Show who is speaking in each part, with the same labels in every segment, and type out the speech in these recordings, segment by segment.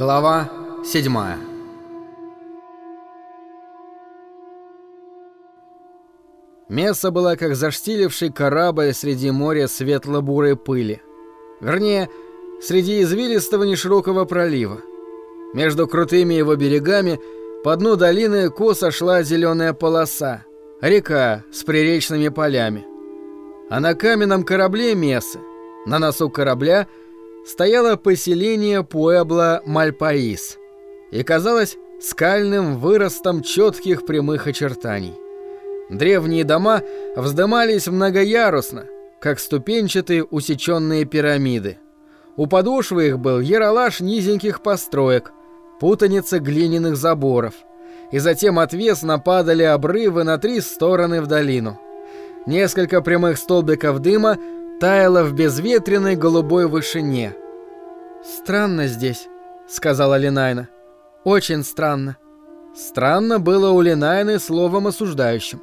Speaker 1: Глава 7 Месса была как заштиливший корабль среди моря светло-бурой пыли. Вернее, среди извилистого неширокого пролива. Между крутыми его берегами по дну долины косо шла зеленая полоса, река с приречными полями. А на каменном корабле Мессы, на носу корабля – стояло поселение Пуэбла Мальпаис и казалось скальным выростом четких прямых очертаний. Древние дома вздымались многоярусно, как ступенчатые усеченные пирамиды. У подошвы их был яролаж низеньких построек, путаница глиняных заборов, и затем отвесно падали обрывы на три стороны в долину. Несколько прямых столбиков дыма таяло в безветренной голубой вышине. «Странно здесь», — сказала Линайна. «Очень странно». Странно было у Линайны словом осуждающим.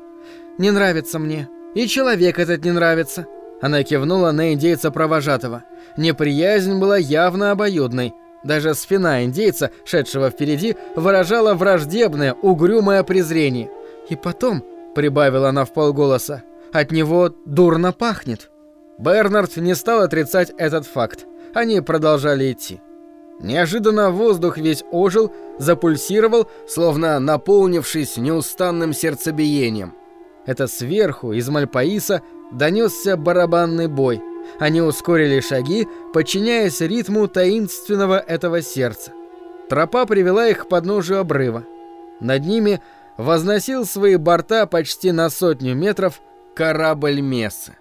Speaker 1: «Не нравится мне. И человек этот не нравится». Она кивнула на индейца провожатого. Неприязнь была явно обоюдной. Даже спина индейца, шедшего впереди, выражала враждебное, угрюмое презрение. «И потом», — прибавила она в полголоса, — «от него дурно пахнет». Бернард не стал отрицать этот факт. Они продолжали идти. Неожиданно воздух весь ожил, запульсировал, словно наполнившись неустанным сердцебиением. Это сверху, из Мальпаиса, донесся барабанный бой. Они ускорили шаги, подчиняясь ритму таинственного этого сердца. Тропа привела их к подножию обрыва. Над ними возносил свои борта почти на сотню метров корабль Мессы.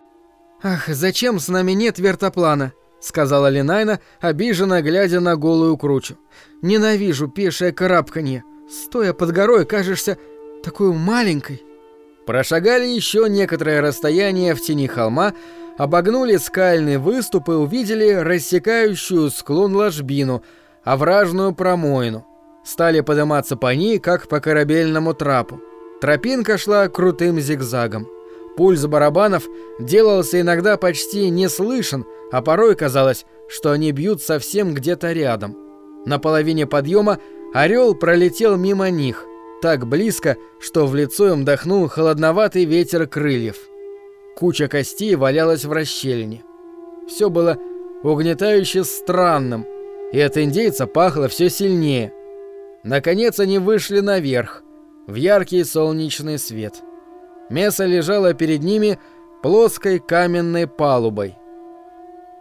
Speaker 1: «Ах, зачем с нами нет вертоплана?» — сказала Линайна, обиженно глядя на голую кручу. «Ненавижу пешее карабканье. Стоя под горой, кажешься такой маленькой». Прошагали еще некоторое расстояние в тени холма, обогнули скальный выступ и увидели рассекающую склон ложбину, овражную промоину. Стали подниматься по ней, как по корабельному трапу. Тропинка шла крутым зигзагом. Пульс барабанов делался иногда почти не слышен, а порой казалось, что они бьют совсем где-то рядом. На половине подъема орел пролетел мимо них, так близко, что в лицо им дохнул холодноватый ветер крыльев. Куча костей валялась в расщелине. Все было угнетающе странным, и от индейца пахло все сильнее. Наконец они вышли наверх, в яркий солнечный свет. Меса лежала перед ними плоской каменной палубой.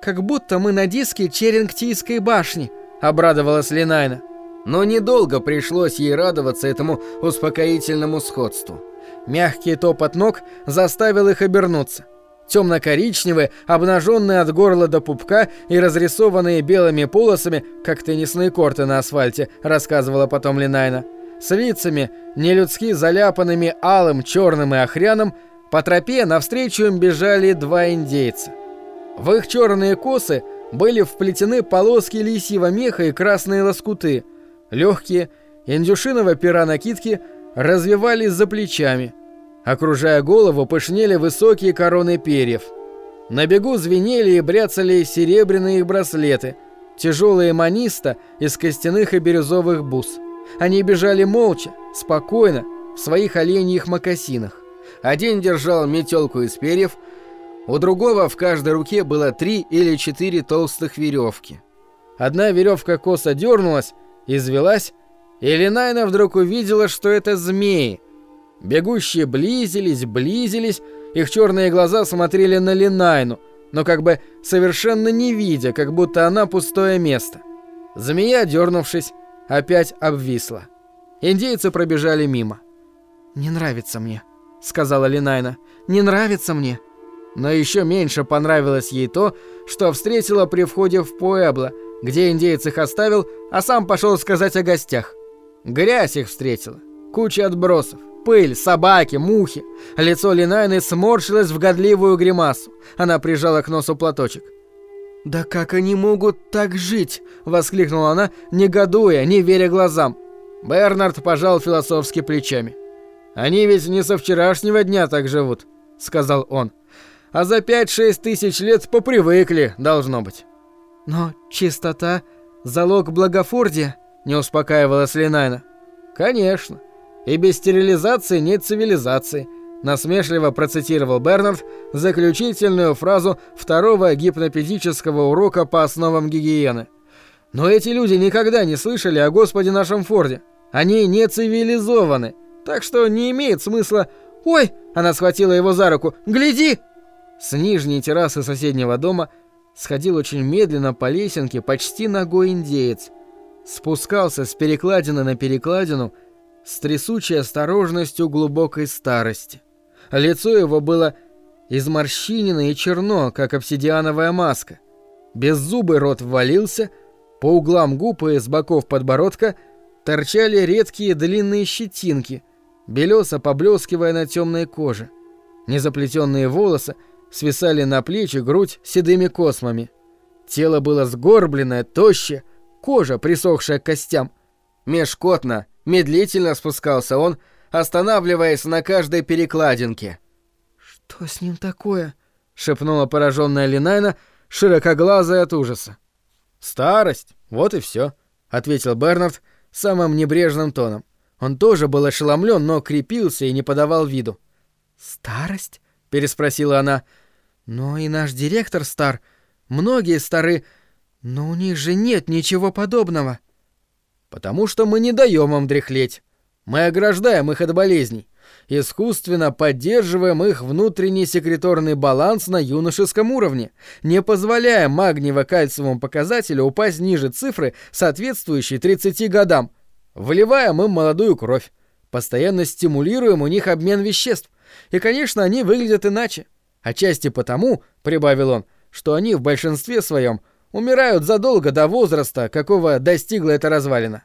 Speaker 1: «Как будто мы на диске Черингтийской башни», — обрадовалась Линайна. Но недолго пришлось ей радоваться этому успокоительному сходству. Мягкий топот ног заставил их обернуться. Темно-коричневые, обнаженные от горла до пупка и разрисованные белыми полосами, как теннисные корты на асфальте, рассказывала потом Линайна с лицами, нелюдски заляпанными алым, черным и охряным, по тропе навстречу им бежали два индейца. В их черные косы были вплетены полоски лисьего меха и красные лоскуты. Легкие, индюшиного пера накидки развивались за плечами. Окружая голову, пышнели высокие короны перьев. На бегу звенели и бряцали серебряные браслеты, тяжелые маниста из костяных и бирюзовых бус. Они бежали молча, спокойно, в своих оленьих мокасинах. Один держал метелку из перьев, у другого в каждой руке было три или четыре толстых веревки. Одна веревка косо дернулась, извелась, и Линайна вдруг увидела, что это змеи. Бегущие близились, близились, их черные глаза смотрели на Линайну, но как бы совершенно не видя, как будто она пустое место. Змея, дернувшись, опять обвисла. Индейцы пробежали мимо. «Не нравится мне», — сказала Линайна. «Не нравится мне». Но еще меньше понравилось ей то, что встретила при входе в Пуэбло, где индейец их оставил, а сам пошел сказать о гостях. Грязь их встретила. Куча отбросов. Пыль, собаки, мухи. Лицо Линайны сморщилось в годливую гримасу. Она прижала к носу платочек. «Да как они могут так жить?» — воскликнула она, негодуя, не веря глазам. Бернард пожал философски плечами. «Они ведь не со вчерашнего дня так живут», — сказал он. «А за пять-шесть тысяч лет попривыкли, должно быть». «Но чистота — залог благофордия», не успокаивалась Линайна. Конечно. И без стерилизации нет цивилизации, насмешливо процитировал Бернард заключительную фразу второго гипнопедического урока по основам гигиены. Но эти люди никогда не слышали о Господе нашем Форде. Они не цивилизованы, так что не имеет смысла... Ой, она схватила его за руку. Гляди! С нижней террасы соседнего дома сходил очень медленно по лесенке почти ногой индеец. Спускался с перекладины на перекладину с трясучей осторожностью глубокой старости. Лицо его было изморщинено и черно, как обсидиановая маска. Беззубый рот ввалился, по углам губ и с боков подбородка торчали редкие длинные щетинки, белесо поблескивая на темной коже. Незаплетенные волосы свисали на плечи, грудь седыми космами. Тело было сгорбленное, тощее, кожа, присохшая к костям. Межкотно, медлительно спускался он, останавливаясь на каждой перекладинке. «Что с ним такое?» — шепнула пораженная Линайна, широкоглазая от ужаса. «Старость, вот и все, ответил Бернард самым небрежным тоном. Он тоже был ошеломлен, но крепился и не подавал виду. «Старость?» — переспросила она. «Но и наш директор стар. Многие стары. Но у них же нет ничего подобного». «Потому что мы не даем им дряхлеть. Мы ограждаем их от болезней. Искусственно поддерживаем их внутренний секреторный баланс на юношеском уровне, не позволяя магниево-кальциевому показателю упасть ниже цифры, соответствующей 30 годам. Вливаем им молодую кровь. Постоянно стимулируем у них обмен веществ. И, конечно, они выглядят иначе. Отчасти потому, прибавил он, что они в большинстве своем умирают задолго до возраста, какого достигла эта развалина.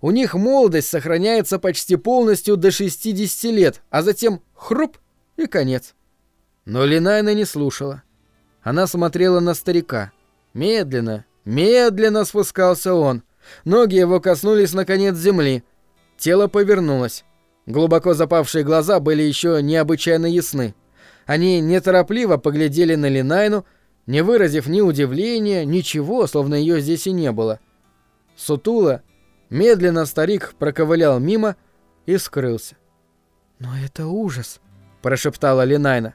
Speaker 1: У них молодость сохраняется почти полностью до 60 лет, а затем хруп и конец. Но Линайна не слушала. Она смотрела на старика. Медленно, медленно спускался он. Ноги его коснулись наконец земли. Тело повернулось. Глубоко запавшие глаза были еще необычайно ясны. Они неторопливо поглядели на Линайну, не выразив ни удивления, ничего, словно ее здесь и не было. Сутула, медленно старик проковылял мимо и скрылся. «Но это ужас», — прошептала Линайна.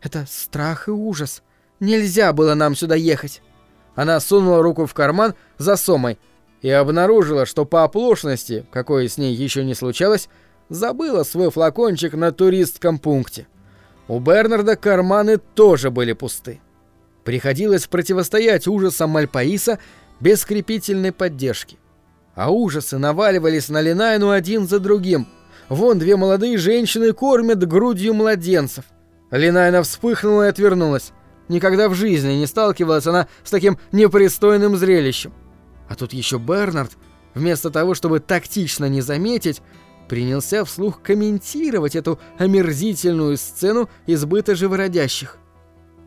Speaker 1: «Это страх и ужас. Нельзя было нам сюда ехать». Она сунула руку в карман за сомой и обнаружила, что по оплошности, какой с ней еще не случалось, забыла свой флакончик на туристском пункте. У Бернарда карманы тоже были пусты. Приходилось противостоять ужасам Мальпаиса без скрепительной поддержки. А ужасы наваливались на Линайну один за другим. Вон две молодые женщины кормят грудью младенцев. Линайна вспыхнула и отвернулась. Никогда в жизни не сталкивалась она с таким непристойным зрелищем. А тут еще Бернард, вместо того, чтобы тактично не заметить, принялся вслух комментировать эту омерзительную сцену избыта живородящих.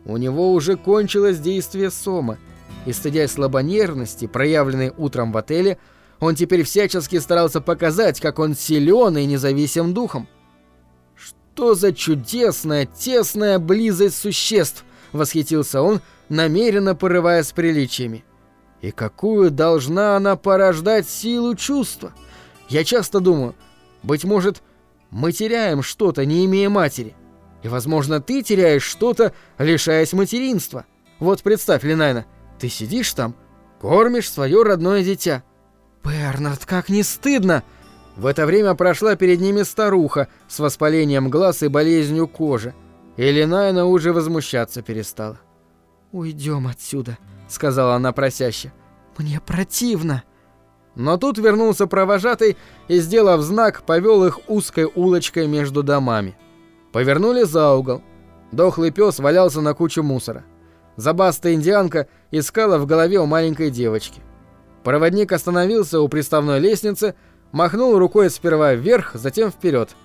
Speaker 1: У него уже кончилось действие сома, и, стыдясь слабонервности, проявленной утром в отеле, он теперь всячески старался показать, как он силен и независим духом. «Что за чудесная, тесная близость существ!» — восхитился он, намеренно порывая с приличиями. «И какую должна она порождать силу чувства? Я часто думаю, быть может, мы теряем что-то, не имея матери. И, возможно, ты теряешь что-то, лишаясь материнства. Вот представь, Линайна, ты сидишь там, кормишь свое родное дитя. Бернард, как не стыдно! В это время прошла перед ними старуха с воспалением глаз и болезнью кожи. И Линайна уже возмущаться перестала. «Уйдем отсюда», — сказала она просяще. «Мне противно». Но тут вернулся провожатый и, сделав знак, повел их узкой улочкой между домами. Повернули за угол. Дохлый пес валялся на куче мусора. Забастая индианка искала в голове у маленькой девочки. Проводник остановился у приставной лестницы, махнул рукой сперва вверх, затем вперед.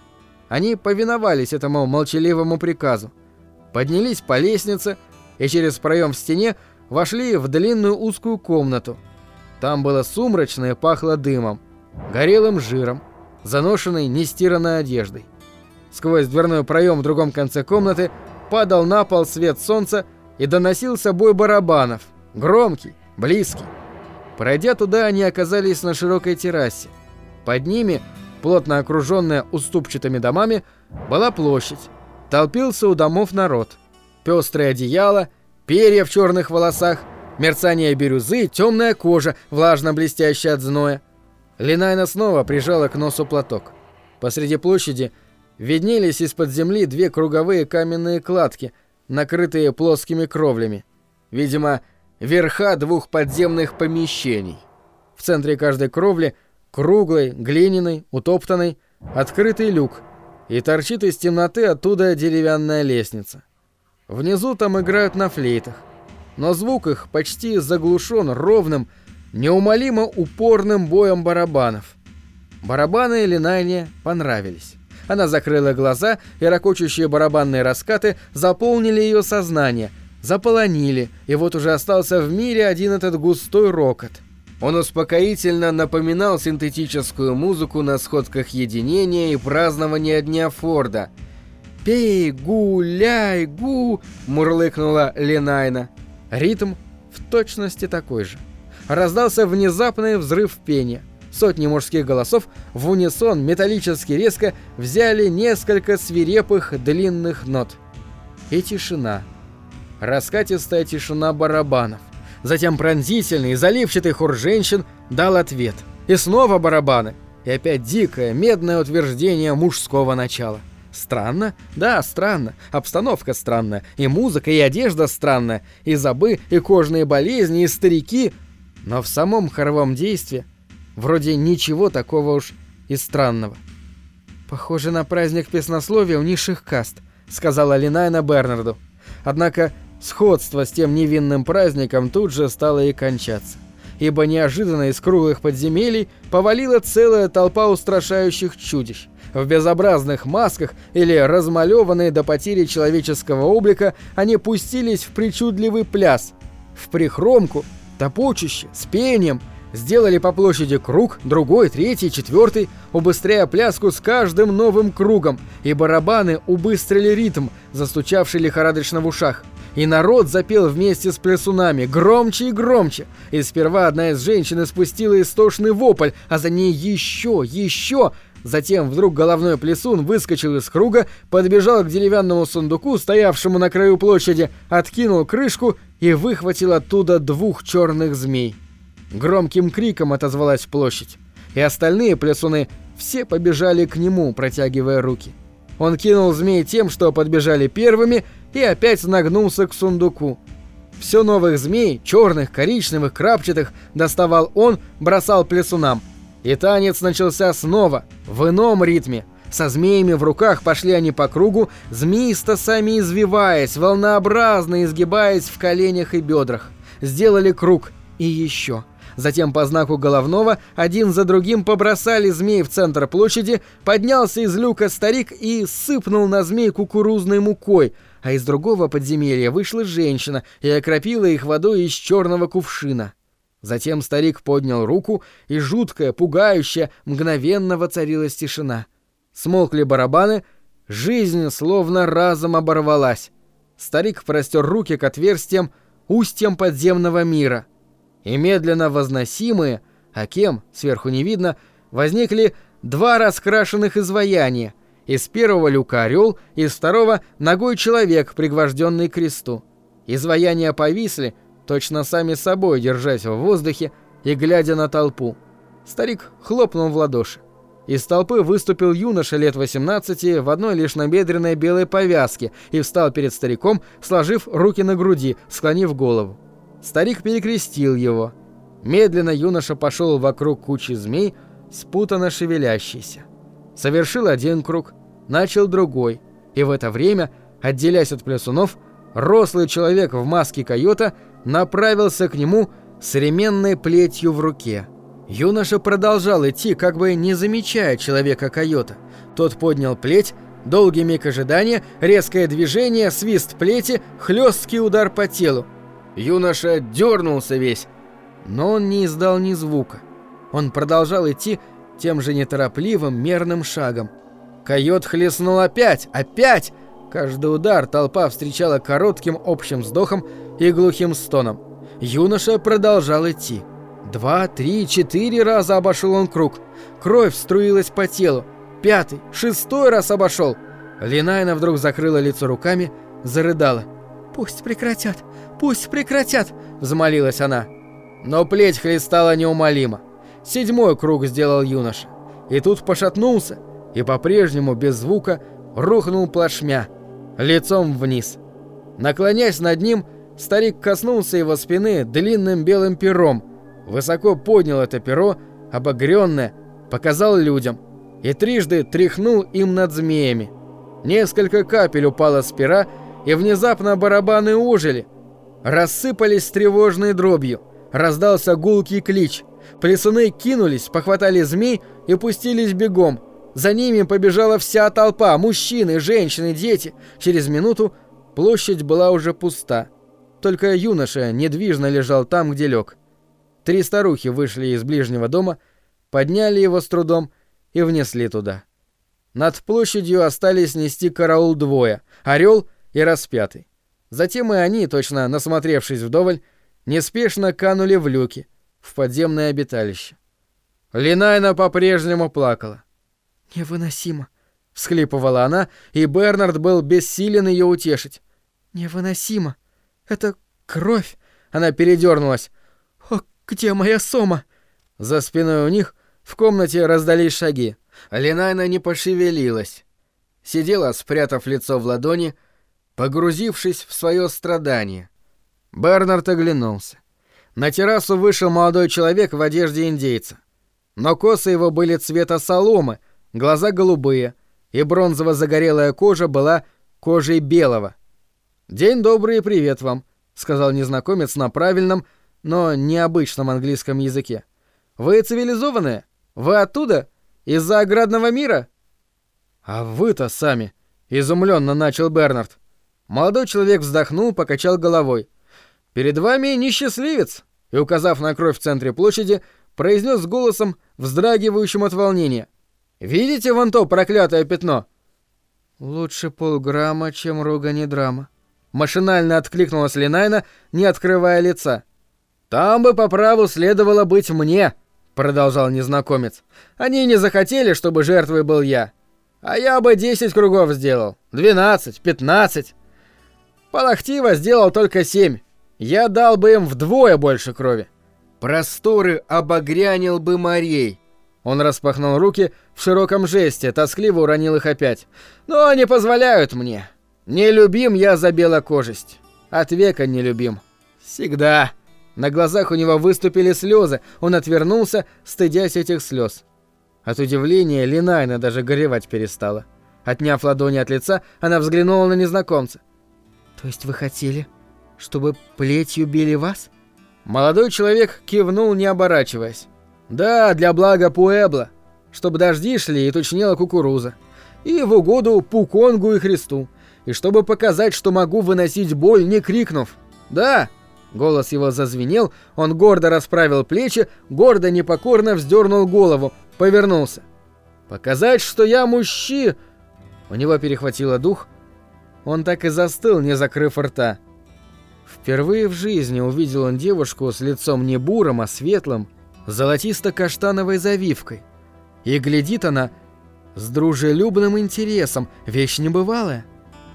Speaker 1: Они повиновались этому молчаливому приказу. Поднялись по лестнице и через проем в стене вошли в длинную узкую комнату – там было сумрачно и пахло дымом, горелым жиром, заношенной нестиранной одеждой. Сквозь дверной проем в другом конце комнаты падал на пол свет солнца и доносился бой барабанов, громкий, близкий. Пройдя туда, они оказались на широкой террасе. Под ними, плотно окруженная уступчатыми домами, была площадь. Толпился у домов народ. Пестрые одеяла, перья в черных волосах, мерцание бирюзы, темная кожа, влажно блестящая от зноя. Линайна снова прижала к носу платок. Посреди площади виднелись из-под земли две круговые каменные кладки, накрытые плоскими кровлями. Видимо, верха двух подземных помещений. В центре каждой кровли круглый, глиняный, утоптанный, открытый люк, и торчит из темноты оттуда деревянная лестница. Внизу там играют на флейтах, но звук их почти заглушен ровным, неумолимо упорным боем барабанов. Барабаны Линайне понравились. Она закрыла глаза, и ракочущие барабанные раскаты заполнили ее сознание, заполонили, и вот уже остался в мире один этот густой рокот. Он успокоительно напоминал синтетическую музыку на сходках единения и празднования Дня Форда. «Пей, гуляй, гу!» – мурлыкнула Ленайна. Ритм в точности такой же. Раздался внезапный взрыв пения. Сотни мужских голосов в унисон металлически резко взяли несколько свирепых длинных нот. И тишина. Раскатистая тишина барабанов. Затем пронзительный, заливчатый хор женщин дал ответ. И снова барабаны. И опять дикое, медное утверждение мужского начала. Странно? Да, странно. Обстановка странная. И музыка, и одежда странная. И забы, и кожные болезни, и старики. Но в самом хоровом действии вроде ничего такого уж и странного. «Похоже на праздник песнословия у низших каст», — сказала Линайна Бернарду. Однако Сходство с тем невинным праздником тут же стало и кончаться, ибо неожиданно из круглых подземелий повалила целая толпа устрашающих чудищ. В безобразных масках или размалеванные до потери человеческого облика они пустились в причудливый пляс, в прихромку, топочище, с пением, сделали по площади круг, другой, третий, четвертый, убыстряя пляску с каждым новым кругом, и барабаны убыстрили ритм, застучавший лихорадочно в ушах. И народ запел вместе с плясунами, громче и громче. И сперва одна из женщин испустила истошный вопль, а за ней еще, еще. Затем вдруг головной плясун выскочил из круга, подбежал к деревянному сундуку, стоявшему на краю площади, откинул крышку и выхватил оттуда двух черных змей. Громким криком отозвалась площадь, и остальные плясуны все побежали к нему, протягивая руки. Он кинул змей тем, что подбежали первыми, и опять нагнулся к сундуку. Все новых змей, черных, коричневых, крапчатых, доставал он, бросал плесунам. И танец начался снова, в ином ритме. Со змеями в руках пошли они по кругу, змеисто сами извиваясь, волнообразно изгибаясь в коленях и бедрах. Сделали круг. И еще. Затем по знаку головного один за другим побросали змей в центр площади, поднялся из люка старик и сыпнул на змей кукурузной мукой, а из другого подземелья вышла женщина и окропила их водой из черного кувшина. Затем старик поднял руку, и жуткая, пугающая, мгновенно воцарилась тишина. Смолкли барабаны, жизнь словно разом оборвалась. Старик простер руки к отверстиям, устьям подземного мира — и медленно возносимые, а кем, сверху не видно, возникли два раскрашенных изваяния. Из первого люка орел, из второго ногой человек, пригвожденный к кресту. Изваяния повисли, точно сами собой держась в воздухе и глядя на толпу. Старик хлопнул в ладоши. Из толпы выступил юноша лет 18 в одной лишь набедренной белой повязке и встал перед стариком, сложив руки на груди, склонив голову. Старик перекрестил его. Медленно юноша пошел вокруг кучи змей, спутанно шевелящийся. Совершил один круг, начал другой, и в это время, отделяясь от плясунов, рослый человек в маске койота направился к нему с ременной плетью в руке. Юноша продолжал идти, как бы не замечая человека койота. Тот поднял плеть, долгий миг ожидания, резкое движение, свист плети, хлесткий удар по телу. Юноша дернулся весь, но он не издал ни звука. Он продолжал идти тем же неторопливым, мерным шагом. Койот хлестнул опять, опять! Каждый удар толпа встречала коротким общим вздохом и глухим стоном. Юноша продолжал идти. Два, три, четыре раза обошел он круг. Кровь струилась по телу. Пятый, шестой раз обошел. Линайна вдруг закрыла лицо руками, зарыдала. «Пусть прекратят! Пусть прекратят!» – взмолилась она. Но плеть хлестала неумолимо. Седьмой круг сделал юноша. И тут пошатнулся, и по-прежнему без звука рухнул плашмя, лицом вниз. Наклонясь над ним, старик коснулся его спины длинным белым пером, высоко поднял это перо, обогренное, показал людям и трижды тряхнул им над змеями. Несколько капель упало с пера, и внезапно барабаны ужили, рассыпались тревожной дробью, раздался гулкий клич. Плесуны кинулись, похватали змей и пустились бегом. За ними побежала вся толпа, мужчины, женщины, дети. Через минуту площадь была уже пуста. Только юноша недвижно лежал там, где лег. Три старухи вышли из ближнего дома, подняли его с трудом и внесли туда. Над площадью остались нести караул двое — орел и распятый. Затем и они, точно насмотревшись вдоволь, неспешно канули в люки, в подземное обиталище. Линайна по-прежнему плакала.
Speaker 2: «Невыносимо», —
Speaker 1: всхлипывала она, и Бернард был бессилен ее утешить.
Speaker 2: «Невыносимо. Это кровь».
Speaker 1: Она передернулась.
Speaker 2: «О, где моя сома?»
Speaker 1: За спиной у них в комнате раздались шаги. Линайна не пошевелилась. Сидела, спрятав лицо в ладони, погрузившись в свое страдание. Бернард оглянулся. На террасу вышел молодой человек в одежде индейца. Но косы его были цвета соломы, глаза голубые, и бронзово-загорелая кожа была кожей белого. «День добрый и привет вам», — сказал незнакомец на правильном, но необычном английском языке. «Вы цивилизованные? Вы оттуда? Из-за оградного мира?» «А вы-то сами», — изумленно начал Бернард. Молодой человек вздохнул, покачал головой. «Перед вами несчастливец», и, указав на кровь в центре площади, произнес голосом, вздрагивающим от волнения. «Видите вон то проклятое пятно?»
Speaker 2: «Лучше полграмма, чем ругань драма», —
Speaker 1: машинально откликнулась Линайна, не открывая лица. «Там бы по праву следовало быть мне», — продолжал незнакомец. «Они не захотели, чтобы жертвой был я. А я бы десять кругов сделал, двенадцать, пятнадцать. Палахтива сделал только семь. Я дал бы им вдвое больше крови. Просторы обогрянил бы морей. Он распахнул руки в широком жесте, тоскливо уронил их опять. Но они позволяют мне. Не любим я за белокожесть. От века не любим. Всегда. На глазах у него выступили слезы. Он отвернулся, стыдясь этих слез. От удивления Линайна даже горевать перестала. Отняв ладони от лица, она взглянула на незнакомца.
Speaker 2: «То есть вы хотели, чтобы плетью били вас?»
Speaker 1: Молодой человек кивнул, не оборачиваясь. «Да, для блага Пуэбла, чтобы дожди шли и тучнела кукуруза. И в угоду Пуконгу и Христу. И чтобы показать, что могу выносить боль, не крикнув. Да!» Голос его зазвенел, он гордо расправил плечи, гордо непокорно вздернул голову, повернулся. «Показать, что я мужчина!» У него перехватило дух. Он так и застыл, не закрыв рта. Впервые в жизни увидел он девушку с лицом не бурым, а светлым, золотисто-каштановой завивкой. И глядит она с дружелюбным интересом, вещь небывалая.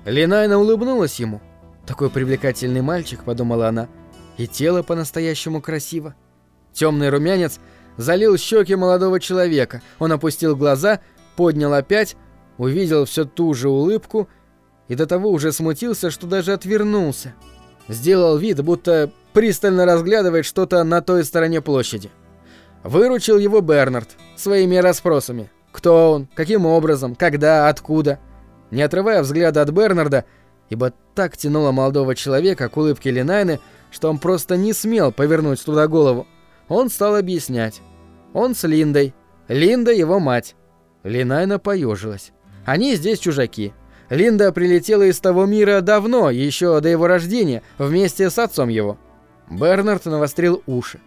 Speaker 1: Линайна улыбнулась ему. «Такой привлекательный мальчик», — подумала она, — «и тело по-настоящему красиво». Темный румянец залил щеки молодого человека. Он опустил глаза, поднял опять, увидел все ту же улыбку и до того уже смутился, что даже отвернулся. Сделал вид, будто пристально разглядывает что-то на той стороне площади. Выручил его Бернард своими расспросами. Кто он, каким образом, когда, откуда. Не отрывая взгляда от Бернарда, ибо так тянуло молодого человека к улыбке Линайны, что он просто не смел повернуть туда голову, он стал объяснять. Он с Линдой. Линда его мать. Линайна поежилась. Они здесь чужаки. Линда прилетела из того мира давно, еще до его рождения, вместе с отцом его. Бернард навострил уши.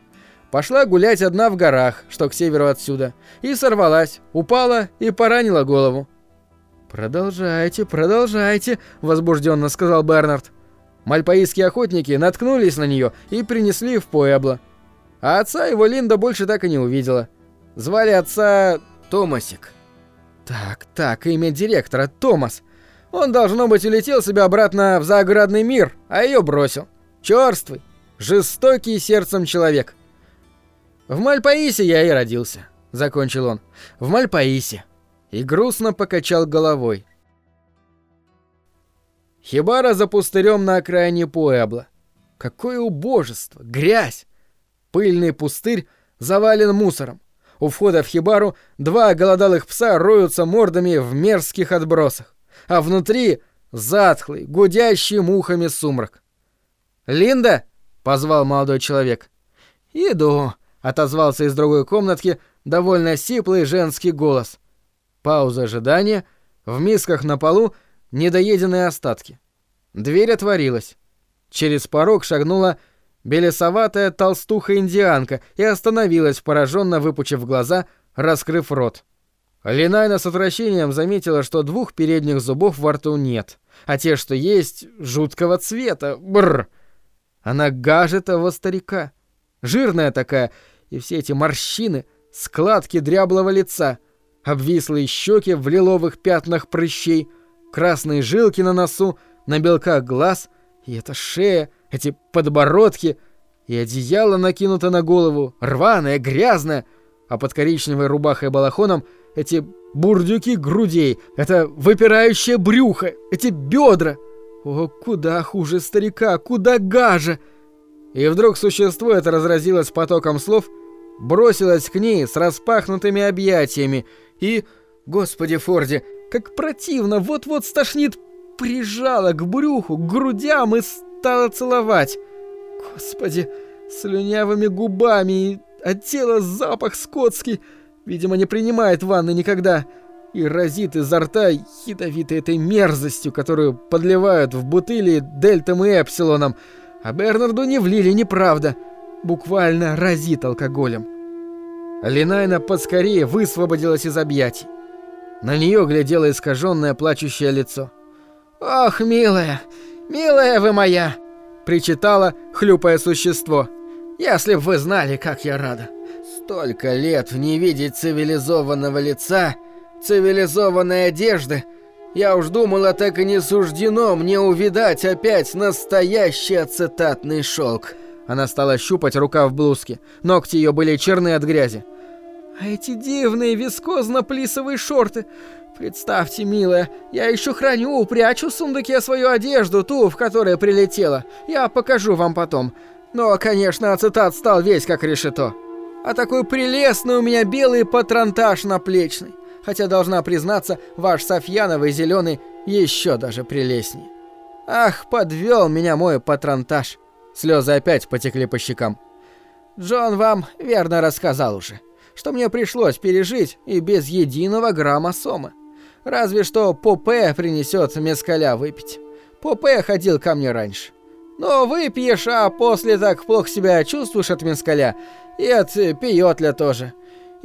Speaker 1: Пошла гулять одна в горах, что к северу отсюда, и сорвалась, упала и поранила голову. «Продолжайте, продолжайте», — возбужденно сказал Бернард. Мальпаистские охотники наткнулись на нее и принесли в Пуэбло. А отца его Линда больше так и не увидела. Звали отца Томасик. Так, так, имя директора Томас. Он, должно быть, улетел себе обратно в загородный мир, а ее бросил. Чёрствый, жестокий сердцем человек. В Мальпаисе я и родился, закончил он. В Мальпаисе. И грустно покачал головой. Хибара за пустырем на окраине Пуэбла. Какое убожество, грязь! Пыльный пустырь завален мусором. У входа в хибару два голодалых пса роются мордами в мерзких отбросах, а внутри затхлый, гудящий мухами сумрак. «Линда!» — позвал молодой человек. «Иду!» — отозвался из другой комнатки довольно сиплый женский голос. Пауза ожидания, в мисках на полу недоеденные остатки. Дверь отворилась. Через порог шагнула белесоватая толстуха-индианка и остановилась, пораженно выпучив глаза, раскрыв рот. Линайна с отвращением заметила, что двух передних зубов во рту нет, а те, что есть, жуткого цвета. Бррр! Она гажет того старика. Жирная такая, и все эти морщины, складки дряблого лица, обвислые щеки в лиловых пятнах прыщей, красные жилки на носу, на белках глаз, и эта шея, эти подбородки и одеяло накинуто на голову, рваное, грязное, а под коричневой рубахой балахоном эти бурдюки грудей, это выпирающее брюхо, эти бедра. О, куда хуже старика, куда гаже! И вдруг существо это разразилось потоком слов, бросилось к ней с распахнутыми объятиями и, господи Форди, как противно, вот-вот стошнит, прижало к брюху, к грудям и стала целовать. Господи, слюнявыми губами, от тела запах скотский. Видимо, не принимает ванны никогда. И разит изо рта ядовитой этой мерзостью, которую подливают в бутыли дельтом и эпсилоном. А Бернарду не влили, неправда. Буквально разит алкоголем. Линайна поскорее высвободилась из объятий. На нее глядело искаженное плачущее лицо. «Ох, милая, милая вы моя!» — причитало, хлюпая существо. «Если б вы знали, как я рада! Столько лет не видеть цивилизованного лица, цивилизованной одежды. Я уж думала, так и не суждено мне увидать опять настоящий ацетатный шелк. Она стала щупать рука в блузке. Ногти ее были черные от грязи. А эти дивные вискозно-плисовые шорты. Представьте, милая, я еще храню, прячу в сундуке свою одежду, ту, в которой прилетела. Я покажу вам потом. Но, конечно, ацетат стал весь как решето. А такой прелестный у меня белый патронтаж наплечный. Хотя, должна признаться, ваш софьяновый зеленый еще даже прелестнее. Ах, подвел меня мой патронтаж. Слезы опять потекли по щекам. Джон вам верно рассказал уже что мне пришлось пережить и без единого грамма сома. Разве что Попе принесет мескаля выпить. Попе ходил ко мне раньше. Но выпьешь, а после так плохо себя чувствуешь от мескаля, и от пиотля тоже.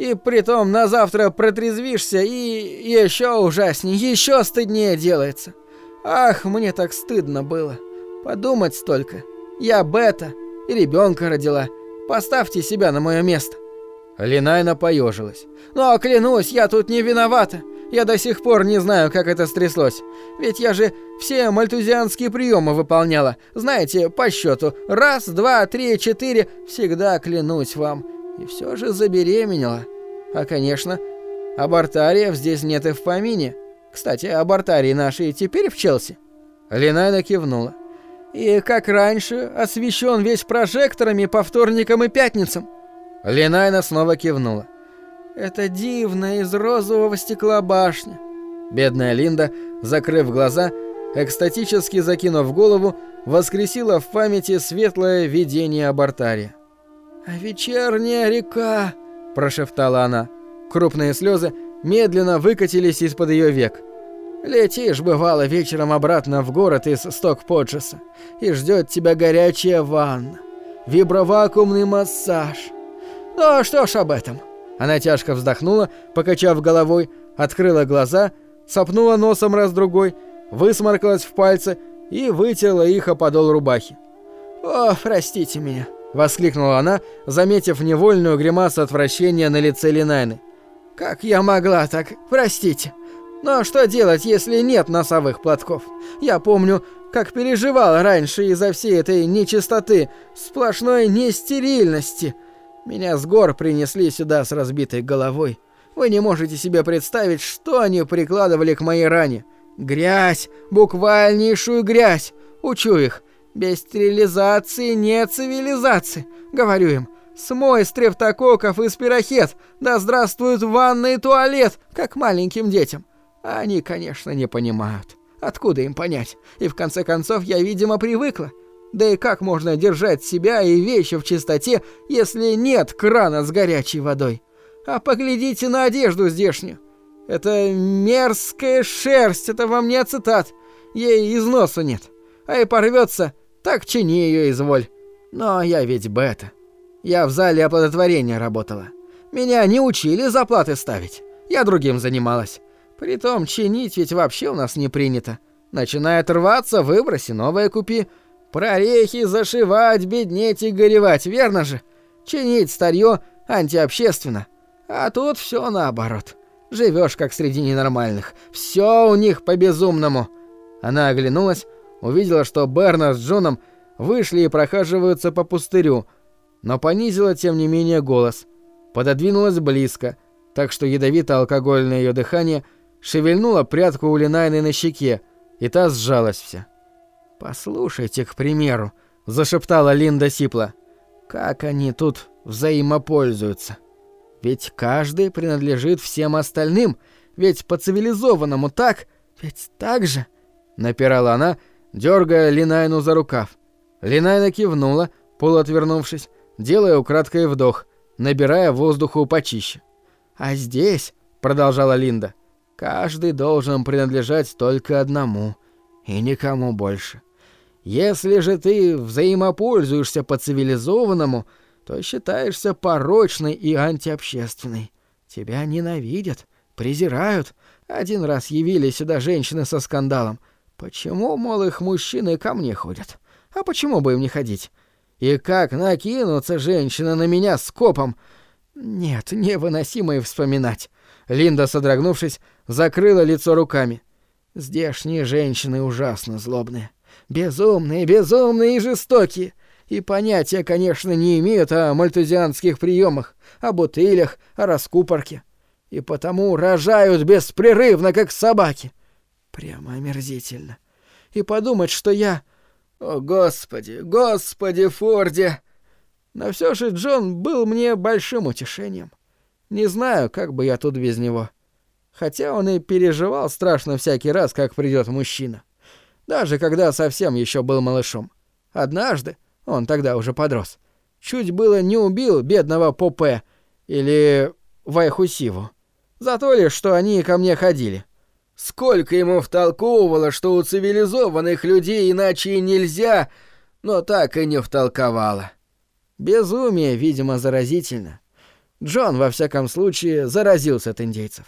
Speaker 1: И притом на завтра протрезвишься, и еще ужаснее, еще стыднее делается. Ах, мне так стыдно было. Подумать столько. Я бета, и ребенка родила. Поставьте себя на мое место. Линайна поежилась. «Но, клянусь, я тут не виновата. Я до сих пор не знаю, как это стряслось. Ведь я же все мальтузианские приемы выполняла. Знаете, по счету. Раз, два, три, четыре. Всегда клянусь вам. И все же забеременела. А, конечно, абортариев здесь нет и в помине. Кстати, абортарии наши теперь в Челси?» Линайна кивнула. «И, как раньше, освещен весь прожекторами по вторникам и пятницам». Линайна снова кивнула. «Это дивная из розового стекла башня». Бедная Линда, закрыв глаза, экстатически закинув голову, воскресила в памяти светлое видение Абортария. «А вечерняя река!» – прошептала она. Крупные слезы медленно выкатились из-под ее век. «Летишь, бывало, вечером обратно в город из Сток-Поджеса, и ждет тебя горячая ванна, вибровакуумный массаж». Ну что ж об этом. Она тяжко вздохнула, покачав головой, открыла глаза, сопнула носом раз-другой, высморкалась в пальцы и вытерла их о подол рубахи. «О, простите меня. — воскликнула она, заметив невольную гримасу отвращения на лице Линайны.
Speaker 2: «Как я могла так? Простите. Но что делать, если нет носовых платков? Я помню, как переживал раньше из-за всей этой нечистоты, сплошной нестерильности. Меня с гор принесли сюда с разбитой головой. Вы не можете себе представить, что они прикладывали к моей ране. Грязь, буквальнейшую грязь. Учу их. Без стерилизации нет цивилизации. Говорю им, смой стрептококков и спирохет, да здравствует ванна и туалет, как маленьким детям. Они, конечно, не понимают. Откуда им понять? И в конце концов я, видимо, привыкла. Да и как можно держать себя и вещи в чистоте, если нет крана с горячей водой? А поглядите на одежду здешнюю. Это мерзкая шерсть, это вам не ацетат. Ей износу нет. А и порвется, так чини ее изволь. Но я ведь бета. Я в зале оплодотворения работала. Меня не учили заплаты ставить. Я другим занималась. Притом чинить ведь вообще у нас не принято. Начинает рваться, выброси, новое купи. Прорехи зашивать, беднеть и горевать, верно же? Чинить старье антиобщественно. А тут все наоборот. Живешь как среди ненормальных. Все у них по-безумному. Она оглянулась, увидела, что Бернард с Джоном вышли и прохаживаются по пустырю, но понизила тем не менее голос. Пододвинулась близко, так что ядовито-алкогольное ее дыхание шевельнуло прядку у Линайны на щеке, и та сжалась вся. «Послушайте, к примеру», — зашептала Линда Сипла, — «как они тут взаимопользуются». Ведь каждый принадлежит всем остальным, ведь по-цивилизованному так, ведь так же, напирала она, дергая Линайну за рукав. Линайна кивнула, полуотвернувшись, делая украдкой вдох, набирая воздуху почище. А здесь, продолжала Линда, каждый должен принадлежать только одному и никому больше. Если же ты взаимопользуешься по-цивилизованному, то считаешься порочной и антиобщественной. Тебя ненавидят, презирают. Один раз явили сюда женщины со скандалом. Почему, мол, их мужчины ко мне ходят? А почему бы им не ходить? И как накинутся женщины на меня с копом? Нет, невыносимо и вспоминать. Линда, содрогнувшись, закрыла лицо руками. Здешние женщины ужасно злобные. Безумные, безумные и жестокие. И понятия, конечно, не имеют о мальтузианских приемах, о бутылях, о раскупорке. И потому рожают беспрерывно, как собаки. Прямо омерзительно. И подумать, что я... О, Господи, Господи, Форди! Но все же Джон был мне большим утешением. Не знаю, как бы я тут без него. Хотя он и переживал страшно всякий раз, как придет мужчина. Даже когда совсем еще был малышом. Однажды, он тогда уже подрос. Чуть было не убил бедного Попе или Вайхусиву. За то ли, что они ко мне ходили. Сколько ему втолковывало, что у цивилизованных людей иначе и нельзя, но так и не втолковало. Безумие, видимо, заразительно. Джон, во всяком случае, заразился от индейцев.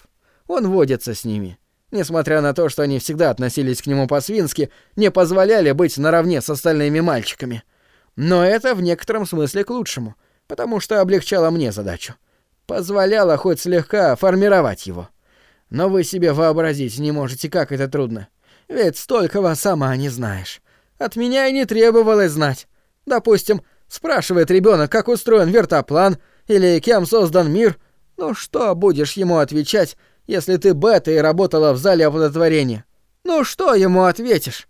Speaker 2: Он водится с ними. Несмотря на то, что они всегда относились к нему по-свински, не позволяли быть наравне с остальными мальчиками — но это в некотором смысле к лучшему, потому что облегчало мне задачу. Позволяло хоть слегка формировать его. Но вы себе вообразить не можете, как это трудно. Ведь столького сама не знаешь. От меня и не требовалось знать. Допустим, спрашивает ребенок, как устроен вертоплан или кем создан мир. Ну что будешь ему отвечать, если ты бета и работала в зале оплодотворения? Ну что ему ответишь?